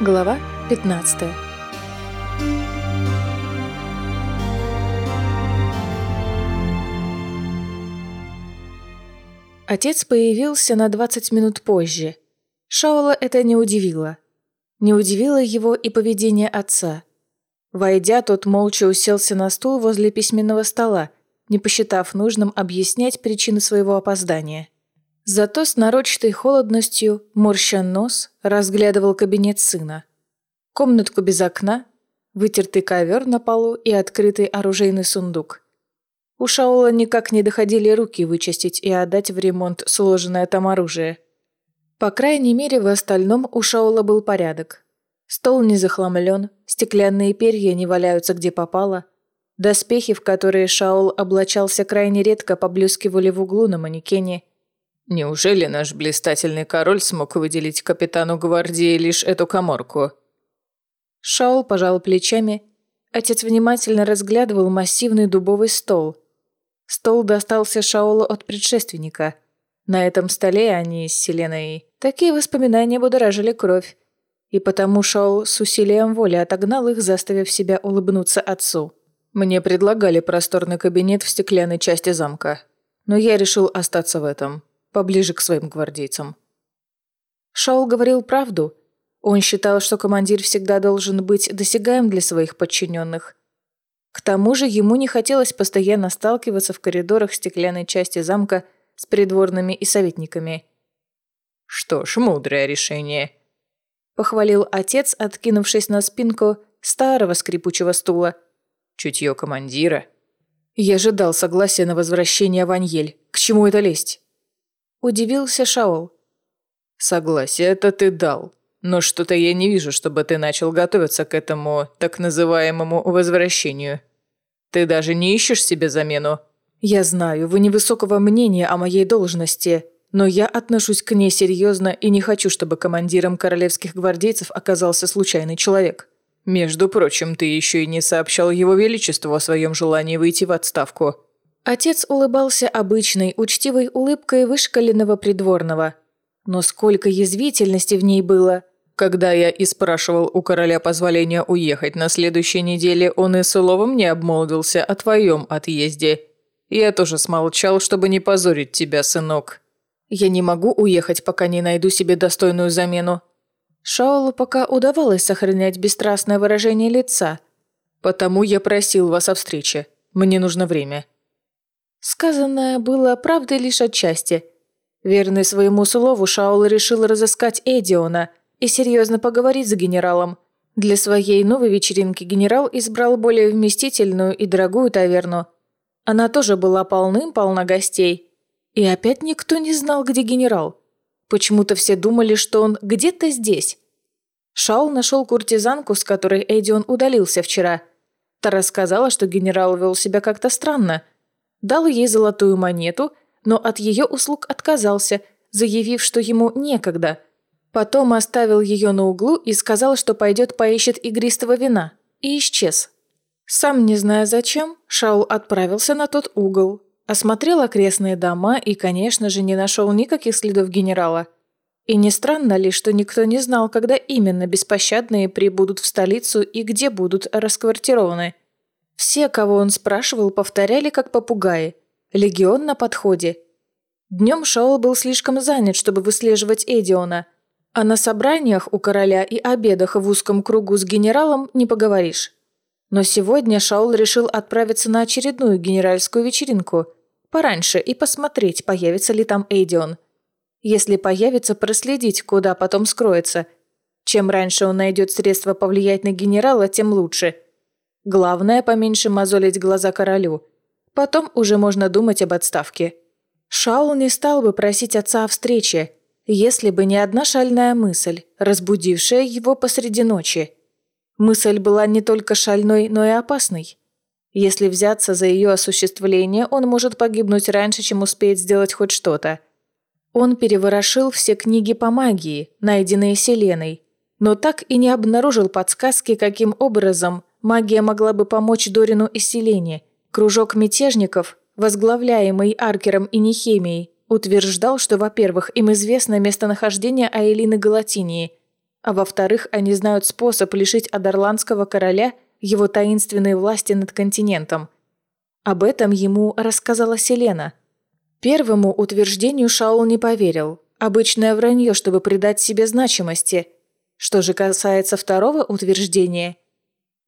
Глава 15 Отец появился на 20 минут позже. Шаула это не удивило. Не удивило его и поведение отца. Войдя, тот молча уселся на стул возле письменного стола, не посчитав нужным объяснять причины своего опоздания. Зато с нарочатой холодностью, морща нос, разглядывал кабинет сына. Комнатку без окна, вытертый ковер на полу и открытый оружейный сундук. У Шаула никак не доходили руки вычистить и отдать в ремонт сложенное там оружие. По крайней мере, в остальном у Шаула был порядок. Стол не захламлен, стеклянные перья не валяются где попало. Доспехи, в которые Шаул облачался крайне редко, поблескивали в углу на манекене – Неужели наш блистательный король смог выделить капитану гвардии лишь эту коморку? Шаул пожал плечами. Отец внимательно разглядывал массивный дубовый стол. Стол достался Шаулу от предшественника. На этом столе они с Селеной такие воспоминания будоражили кровь. И потому Шаул с усилием воли отогнал их, заставив себя улыбнуться отцу. Мне предлагали просторный кабинет в стеклянной части замка, но я решил остаться в этом поближе к своим гвардейцам. Шаул говорил правду. Он считал, что командир всегда должен быть досягаем для своих подчиненных. К тому же ему не хотелось постоянно сталкиваться в коридорах стеклянной части замка с придворными и советниками. «Что ж, мудрое решение», – похвалил отец, откинувшись на спинку старого скрипучего стула. «Чутье командира». Я ожидал согласия на возвращение в Аньель. К чему это лезть? Удивился Шаол. «Согласие это ты дал. Но что-то я не вижу, чтобы ты начал готовиться к этому так называемому возвращению. Ты даже не ищешь себе замену?» «Я знаю, вы невысокого мнения о моей должности, но я отношусь к ней серьезно и не хочу, чтобы командиром королевских гвардейцев оказался случайный человек». «Между прочим, ты еще и не сообщал его величеству о своем желании выйти в отставку. Отец улыбался обычной, учтивой улыбкой вышкаленного придворного. Но сколько язвительности в ней было. Когда я и спрашивал у короля позволения уехать на следующей неделе, он и словом не обмолвился о твоем отъезде. Я тоже смолчал, чтобы не позорить тебя, сынок. Я не могу уехать, пока не найду себе достойную замену. Шаолу пока удавалось сохранять бесстрастное выражение лица. Потому я просил вас о встрече. Мне нужно время. Сказанное было правдой лишь отчасти. Верный своему слову, Шаул решил разыскать Эдиона и серьезно поговорить с генералом. Для своей новой вечеринки генерал избрал более вместительную и дорогую таверну. Она тоже была полным-полна гостей. И опять никто не знал, где генерал. Почему-то все думали, что он где-то здесь. Шаул нашел куртизанку, с которой Эдион удалился вчера. Та рассказала, что генерал вел себя как-то странно – дал ей золотую монету, но от ее услуг отказался, заявив, что ему некогда. Потом оставил ее на углу и сказал, что пойдет поищет игристого вина, и исчез. Сам не зная зачем, Шаул отправился на тот угол, осмотрел окрестные дома и, конечно же, не нашел никаких следов генерала. И не странно ли, что никто не знал, когда именно беспощадные прибудут в столицу и где будут расквартированы – все, кого он спрашивал, повторяли как попугаи. Легион на подходе. Днем Шаол был слишком занят, чтобы выслеживать Эдиона. А на собраниях у короля и обедах в узком кругу с генералом не поговоришь. Но сегодня Шаул решил отправиться на очередную генеральскую вечеринку. Пораньше и посмотреть, появится ли там Эдион. Если появится, проследить, куда потом скроется. Чем раньше он найдет средства повлиять на генерала, тем лучше – Главное, поменьше мозолить глаза королю. Потом уже можно думать об отставке. Шаул не стал бы просить отца о встрече, если бы не одна шальная мысль, разбудившая его посреди ночи. Мысль была не только шальной, но и опасной. Если взяться за ее осуществление, он может погибнуть раньше, чем успеет сделать хоть что-то. Он переворошил все книги по магии, найденные Селеной, но так и не обнаружил подсказки, каким образом Магия могла бы помочь Дорину и Селене. Кружок мятежников, возглавляемый Аркером и Нехемией, утверждал, что, во-первых, им известно местонахождение Аэлины Галатинии, А во-вторых, они знают способ лишить Адерландского короля его таинственной власти над континентом. Об этом ему рассказала Селена. Первому утверждению Шаул не поверил. Обычное вранье, чтобы придать себе значимости. Что же касается второго утверждения –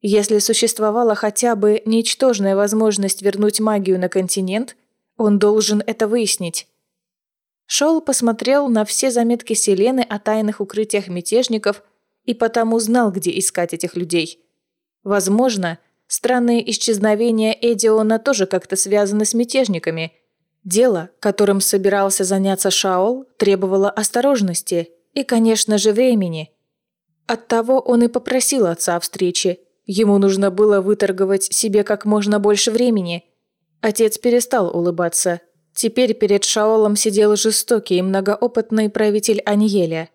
если существовала хотя бы ничтожная возможность вернуть магию на континент, он должен это выяснить. Шоул посмотрел на все заметки Селены о тайных укрытиях мятежников и потому знал, где искать этих людей. Возможно, странные исчезновения Эдиона тоже как-то связаны с мятежниками. Дело, которым собирался заняться Шаол, требовало осторожности и, конечно же, времени. Оттого он и попросил отца о встрече – Ему нужно было выторговать себе как можно больше времени. Отец перестал улыбаться. Теперь перед Шаолом сидел жестокий и многоопытный правитель Аньеля.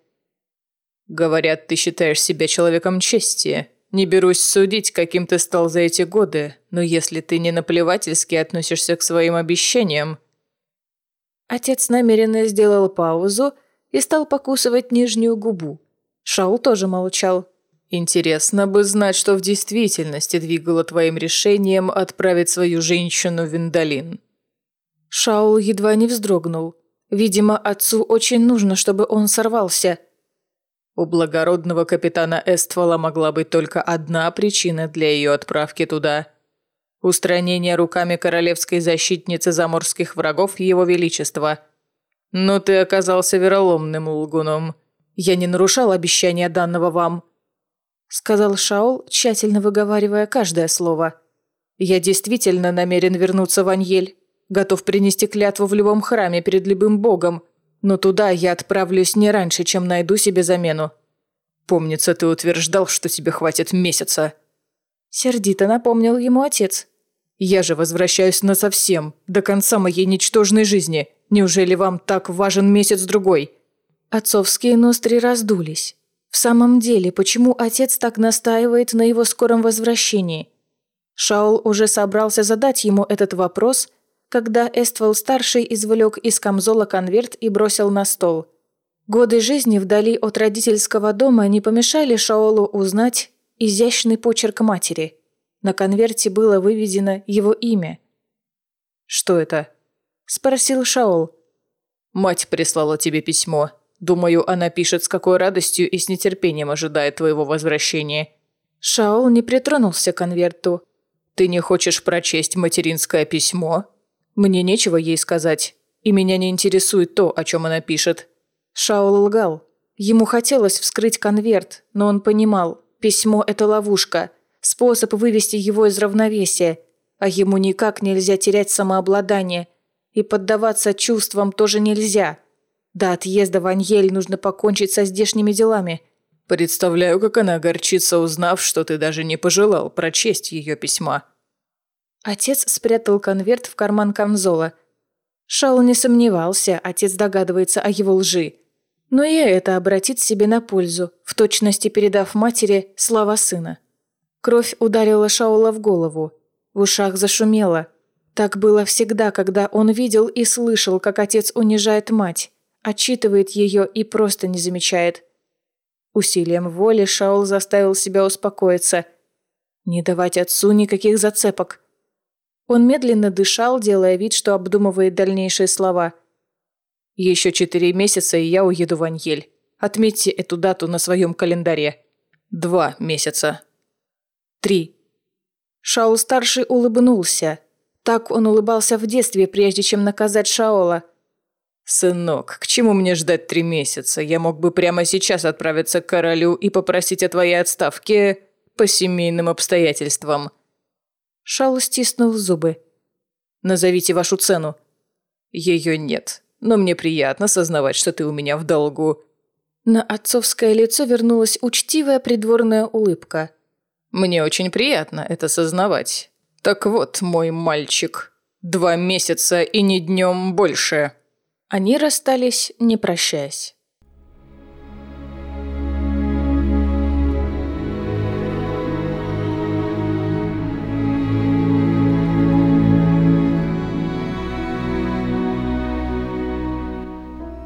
«Говорят, ты считаешь себя человеком чести. Не берусь судить, каким ты стал за эти годы, но если ты не наплевательски относишься к своим обещаниям...» Отец намеренно сделал паузу и стал покусывать нижнюю губу. Шаул тоже молчал. Интересно бы знать, что в действительности двигало твоим решением отправить свою женщину в Виндалин. Шаул едва не вздрогнул. Видимо, отцу очень нужно, чтобы он сорвался. У благородного капитана Эствола могла быть только одна причина для ее отправки туда. Устранение руками королевской защитницы заморских врагов Его Величества. Но ты оказался вероломным лгуном. Я не нарушал обещания данного вам. – сказал Шаул, тщательно выговаривая каждое слово. «Я действительно намерен вернуться в Аньель. Готов принести клятву в любом храме перед любым богом. Но туда я отправлюсь не раньше, чем найду себе замену». «Помнится, ты утверждал, что тебе хватит месяца». Сердито напомнил ему отец. «Я же возвращаюсь насовсем, до конца моей ничтожной жизни. Неужели вам так важен месяц-другой?» Отцовские ноздри раздулись. В самом деле, почему отец так настаивает на его скором возвращении? Шаул уже собрался задать ему этот вопрос, когда Эствол-старший извлек из камзола конверт и бросил на стол. Годы жизни вдали от родительского дома не помешали Шаолу узнать изящный почерк матери. На конверте было выведено его имя. «Что это?» – спросил Шаол. «Мать прислала тебе письмо», Думаю, она пишет с какой радостью и с нетерпением ожидает твоего возвращения». Шаол не притронулся к конверту. «Ты не хочешь прочесть материнское письмо?» «Мне нечего ей сказать, и меня не интересует то, о чем она пишет». Шаол лгал. Ему хотелось вскрыть конверт, но он понимал, письмо – это ловушка, способ вывести его из равновесия, а ему никак нельзя терять самообладание, и поддаваться чувствам тоже нельзя – до отъезда в Аньель нужно покончить со здешними делами. Представляю, как она огорчится, узнав, что ты даже не пожелал прочесть ее письма. Отец спрятал конверт в карман камзола. Шаул не сомневался, отец догадывается о его лжи. Но и это обратит себе на пользу, в точности передав матери слова сына. Кровь ударила Шаула в голову. В ушах зашумело. Так было всегда, когда он видел и слышал, как отец унижает мать отчитывает ее и просто не замечает. Усилием воли Шаул заставил себя успокоиться. Не давать отцу никаких зацепок. Он медленно дышал, делая вид, что обдумывает дальнейшие слова. «Еще четыре месяца, и я уеду в Аньель. Отметьте эту дату на своем календаре. Два месяца. Три». Шаул-старший улыбнулся. Так он улыбался в детстве, прежде чем наказать Шаола – «Сынок, к чему мне ждать три месяца? Я мог бы прямо сейчас отправиться к королю и попросить о твоей отставке по семейным обстоятельствам». Шаул стиснул зубы. «Назовите вашу цену». «Ее нет, но мне приятно сознавать, что ты у меня в долгу». На отцовское лицо вернулась учтивая придворная улыбка. «Мне очень приятно это сознавать. Так вот, мой мальчик, два месяца и не днем больше». Они расстались, не прощаясь.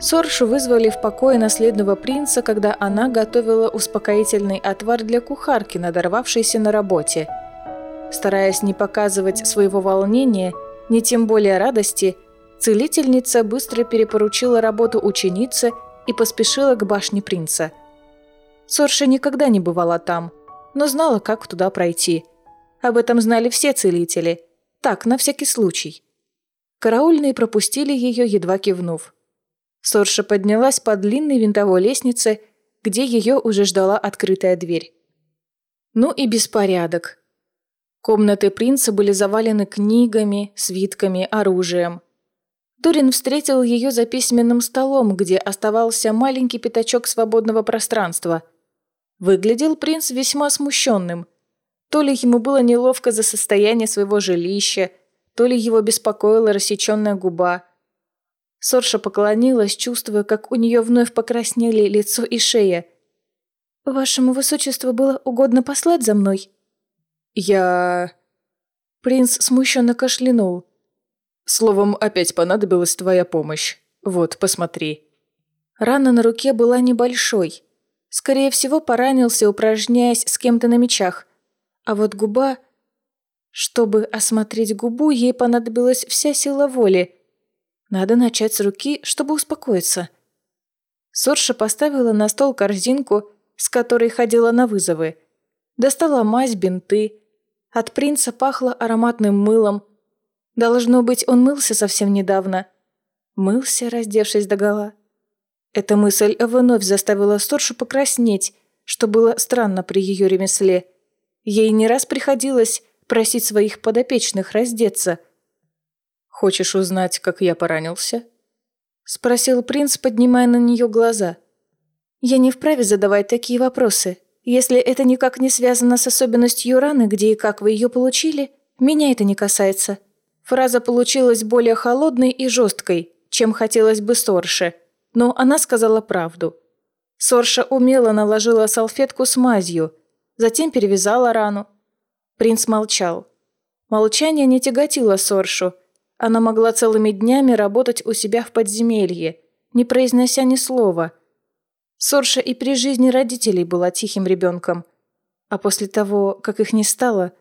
Соршу вызвали в покое наследного принца, когда она готовила успокоительный отвар для кухарки, надорвавшейся на работе. Стараясь не показывать своего волнения, ни тем более радости, целительница быстро перепоручила работу ученице и поспешила к башне принца. Сорша никогда не бывала там, но знала, как туда пройти. Об этом знали все целители. Так, на всякий случай. Караульные пропустили ее, едва кивнув. Сорша поднялась по длинной винтовой лестнице, где ее уже ждала открытая дверь. Ну и беспорядок. Комнаты принца были завалены книгами, свитками, оружием. Дорин встретил ее за письменным столом, где оставался маленький пятачок свободного пространства. Выглядел принц весьма смущенным. То ли ему было неловко за состояние своего жилища, то ли его беспокоила рассеченная губа – Сорша поклонилась, чувствуя, как у нее вновь покраснели лицо и шея. «Вашему высочеству было угодно послать за мной?» «Я...» Принц смущенно кашлянул. «Словом, опять понадобилась твоя помощь. Вот, посмотри». Рана на руке была небольшой. Скорее всего, поранился, упражняясь с кем-то на мечах. А вот губа... Чтобы осмотреть губу, ей понадобилась вся сила воли – надо начать с руки, чтобы успокоиться. Сорша поставила на стол корзинку, с которой ходила на вызовы. Достала мазь, бинты. От принца пахло ароматным мылом. Должно быть, он мылся совсем недавно. Мылся, раздевшись догола. Эта мысль вновь заставила Соршу покраснеть, что было странно при ее ремесле. Ей не раз приходилось просить своих подопечных раздеться – «Хочешь узнать, как я поранился?» Спросил принц, поднимая на нее глаза. «Я не вправе задавать такие вопросы. Если это никак не связано с особенностью раны, где и как вы ее получили, меня это не касается». Фраза получилась более холодной и жесткой, чем хотелось бы Сорше, но она сказала правду. Сорша умело наложила салфетку с мазью, затем перевязала рану. Принц молчал. Молчание не тяготило Соршу, она могла целыми днями работать у себя в подземелье, не произнося ни слова. Сорша и при жизни родителей была тихим ребенком. А после того, как их не стало,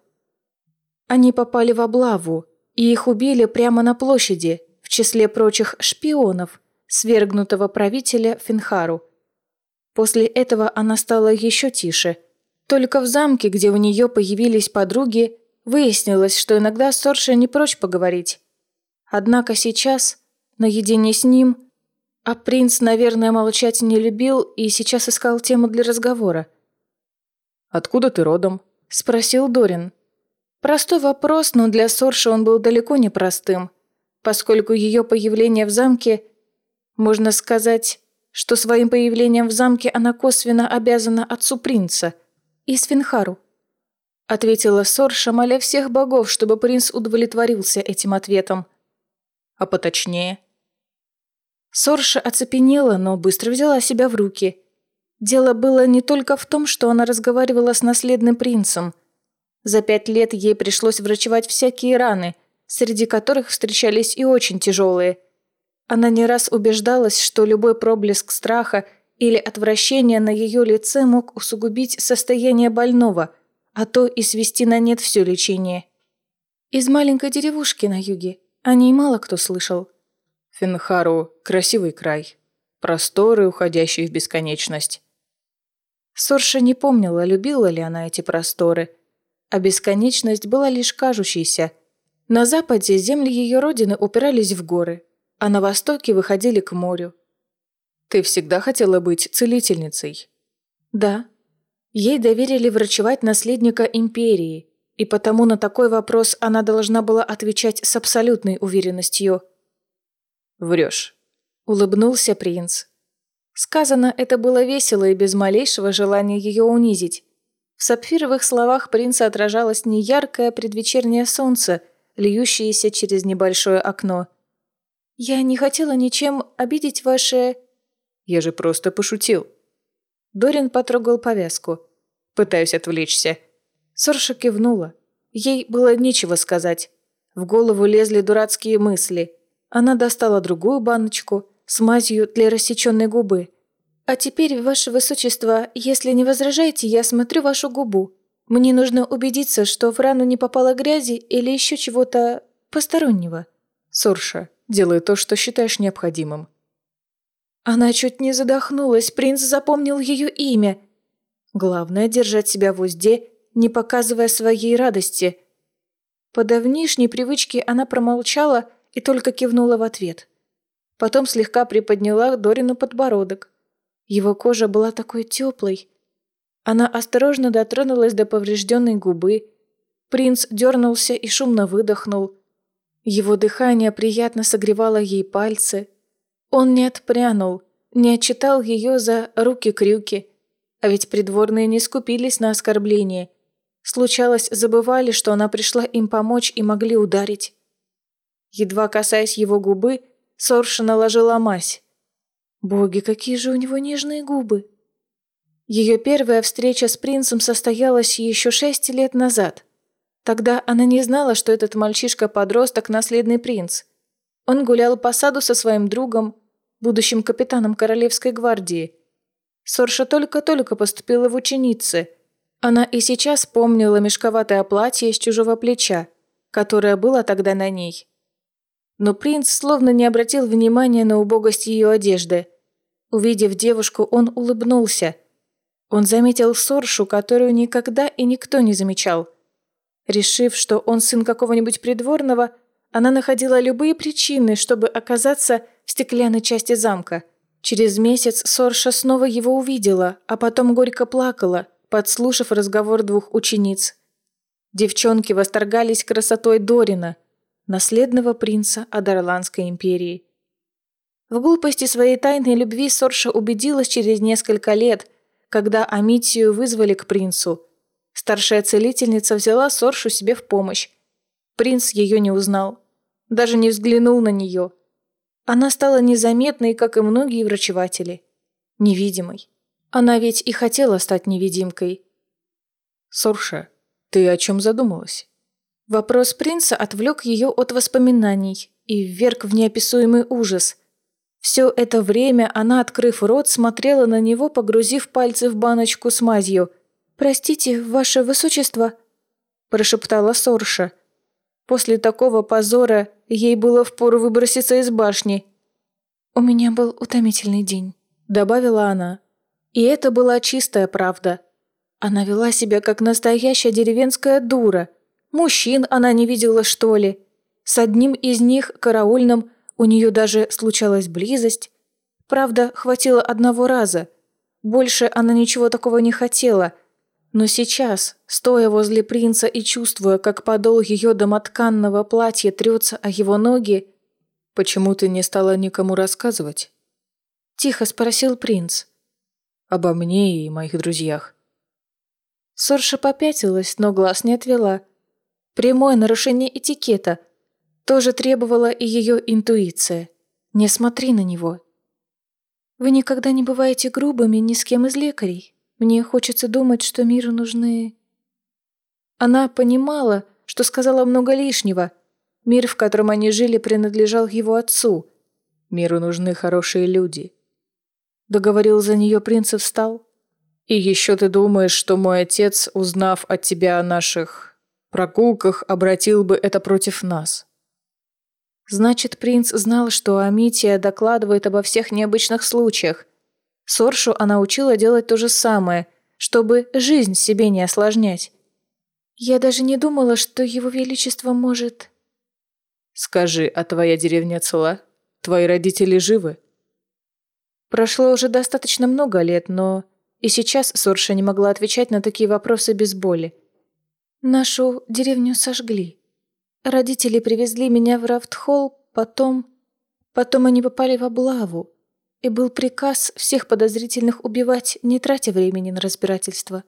они попали в облаву, и их убили прямо на площади, в числе прочих шпионов, свергнутого правителя Финхару. После этого она стала еще тише. Только в замке, где у нее появились подруги, выяснилось, что иногда Сорша не прочь поговорить. Однако сейчас, наедине с ним, а принц, наверное, молчать не любил и сейчас искал тему для разговора. «Откуда ты родом?» – спросил Дорин. Простой вопрос, но для Сорши он был далеко не простым, поскольку ее появление в замке, можно сказать, что своим появлением в замке она косвенно обязана отцу принца и Свинхару. Ответила Сорша, моля всех богов, чтобы принц удовлетворился этим ответом – а поточнее. Сорша оцепенела, но быстро взяла себя в руки. Дело было не только в том, что она разговаривала с наследным принцем. За пять лет ей пришлось врачевать всякие раны, среди которых встречались и очень тяжелые. Она не раз убеждалась, что любой проблеск страха или отвращения на ее лице мог усугубить состояние больного, а то и свести на нет все лечение. Из маленькой деревушки на юге о ней мало кто слышал. Финхару – красивый край. Просторы, уходящие в бесконечность. Сорша не помнила, любила ли она эти просторы. А бесконечность была лишь кажущейся. На западе земли ее родины упирались в горы, а на востоке выходили к морю. «Ты всегда хотела быть целительницей?» «Да». Ей доверили врачевать наследника империи, и потому на такой вопрос она должна была отвечать с абсолютной уверенностью. «Врешь», — улыбнулся принц. Сказано это было весело и без малейшего желания ее унизить. В сапфировых словах принца отражалось неяркое предвечернее солнце, льющееся через небольшое окно. «Я не хотела ничем обидеть ваше...» «Я же просто пошутил». Дорин потрогал повязку. «Пытаюсь отвлечься». Сорша кивнула. Ей было нечего сказать. В голову лезли дурацкие мысли. Она достала другую баночку, с мазью для рассеченной губы. «А теперь, ваше высочество, если не возражаете, я смотрю вашу губу. Мне нужно убедиться, что в рану не попало грязи или еще чего-то постороннего». «Сорша, делай то, что считаешь необходимым». Она чуть не задохнулась, принц запомнил ее имя. Главное – держать себя в узде, не показывая своей радости. По давнишней привычке она промолчала и только кивнула в ответ. Потом слегка приподняла Дорину подбородок. Его кожа была такой теплой. Она осторожно дотронулась до поврежденной губы. Принц дернулся и шумно выдохнул. Его дыхание приятно согревало ей пальцы. Он не отпрянул, не отчитал ее за руки-крюки. А ведь придворные не скупились на оскорбление. Случалось, забывали, что она пришла им помочь и могли ударить. Едва касаясь его губы, Сорша наложила мазь. Боги, какие же у него нежные губы. Ее первая встреча с принцем состоялась еще шесть лет назад. Тогда она не знала, что этот мальчишка-подросток – наследный принц. Он гулял по саду со своим другом, будущим капитаном Королевской гвардии. Сорша только-только поступила в ученицы. Она и сейчас помнила мешковатое платье с чужого плеча, которое было тогда на ней. Но принц словно не обратил внимания на убогость ее одежды. Увидев девушку, он улыбнулся. Он заметил Соршу, которую никогда и никто не замечал. Решив, что он сын какого-нибудь придворного, она находила любые причины, чтобы оказаться в стеклянной части замка. Через месяц Сорша снова его увидела, а потом горько плакала, подслушав разговор двух учениц. Девчонки восторгались красотой Дорина, наследного принца Адарландской империи. В глупости своей тайной любви Сорша убедилась через несколько лет, когда Амитию вызвали к принцу. Старшая целительница взяла Соршу себе в помощь, Принц ее не узнал. Даже не взглянул на нее. Она стала незаметной, как и многие врачеватели. Невидимой. Она ведь и хотела стать невидимкой. «Сорша, ты о чем задумалась?» Вопрос принца отвлек ее от воспоминаний и вверг в неописуемый ужас. Все это время она, открыв рот, смотрела на него, погрузив пальцы в баночку с мазью. «Простите, ваше высочество», – прошептала Сорша. После такого позора ей было впору выброситься из башни. «У меня был утомительный день», — добавила она. И это была чистая правда. Она вела себя как настоящая деревенская дура. Мужчин она не видела, что ли. С одним из них, караульным, у нее даже случалась близость. Правда, хватило одного раза. Больше она ничего такого не хотела — но сейчас, стоя возле принца и чувствуя, как подол ее домотканного платья трется о его ноги, «Почему ты не стала никому рассказывать?» Тихо спросил принц. «Обо мне и моих друзьях». Сорша попятилась, но глаз не отвела. Прямое нарушение этикета. Тоже требовала и ее интуиция. «Не смотри на него». «Вы никогда не бываете грубыми ни с кем из лекарей», мне хочется думать, что миру нужны... Она понимала, что сказала много лишнего. Мир, в котором они жили, принадлежал его отцу. Миру нужны хорошие люди. Договорил за нее принц и встал. И еще ты думаешь, что мой отец, узнав от тебя о наших прогулках, обратил бы это против нас? Значит, принц знал, что Амития докладывает обо всех необычных случаях, Соршу она учила делать то же самое, чтобы жизнь себе не осложнять. Я даже не думала, что его величество может... Скажи, а твоя деревня цела? Твои родители живы? Прошло уже достаточно много лет, но и сейчас Сорша не могла отвечать на такие вопросы без боли. Нашу деревню сожгли. Родители привезли меня в Рафтхолл, потом... Потом они попали в облаву и был приказ всех подозрительных убивать, не тратя времени на разбирательство.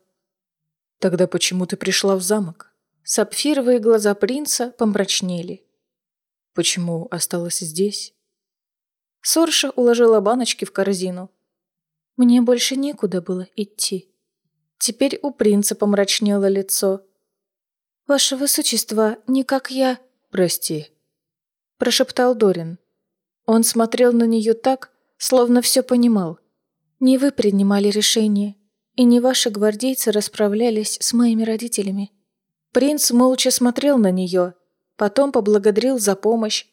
«Тогда почему ты пришла в замок?» Сапфировые глаза принца помрачнели. «Почему осталась здесь?» Сорша уложила баночки в корзину. Мне больше некуда было идти. Теперь у принца помрачнело лицо. «Ваше высочество, не как я...» «Прости», – прошептал Дорин. Он смотрел на нее так, словно все понимал. «Не вы принимали решение, и не ваши гвардейцы расправлялись с моими родителями». Принц молча смотрел на нее, потом поблагодарил за помощь.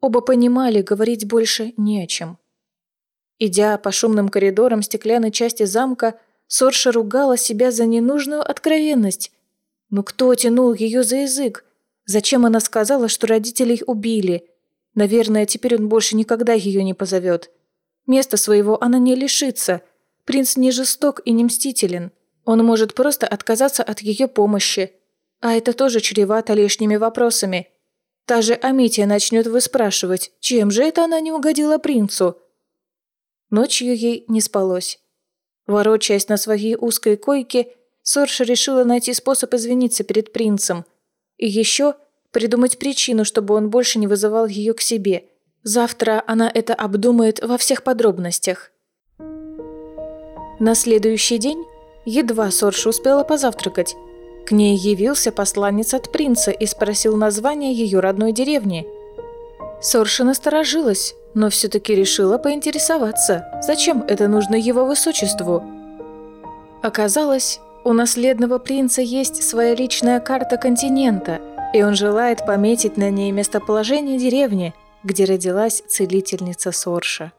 Оба понимали, говорить больше не о чем. Идя по шумным коридорам стеклянной части замка, Сорша ругала себя за ненужную откровенность. Но кто тянул ее за язык? Зачем она сказала, что родителей убили? Наверное, теперь он больше никогда ее не позовет. Места своего она не лишится. Принц не жесток и не мстителен. Он может просто отказаться от ее помощи. А это тоже чревато лишними вопросами. Та же Амития начнет выспрашивать, чем же это она не угодила принцу? Ночью ей не спалось. Ворочаясь на своей узкой койке, Сорша решила найти способ извиниться перед принцем. И еще придумать причину, чтобы он больше не вызывал ее к себе. Завтра она это обдумает во всех подробностях. На следующий день едва Сорша успела позавтракать. К ней явился посланец от принца и спросил название ее родной деревни. Сорша насторожилась, но все-таки решила поинтересоваться, зачем это нужно его высочеству. Оказалось, у наследного принца есть своя личная карта континента, и он желает пометить на ней местоположение деревни, где родилась целительница Сорша.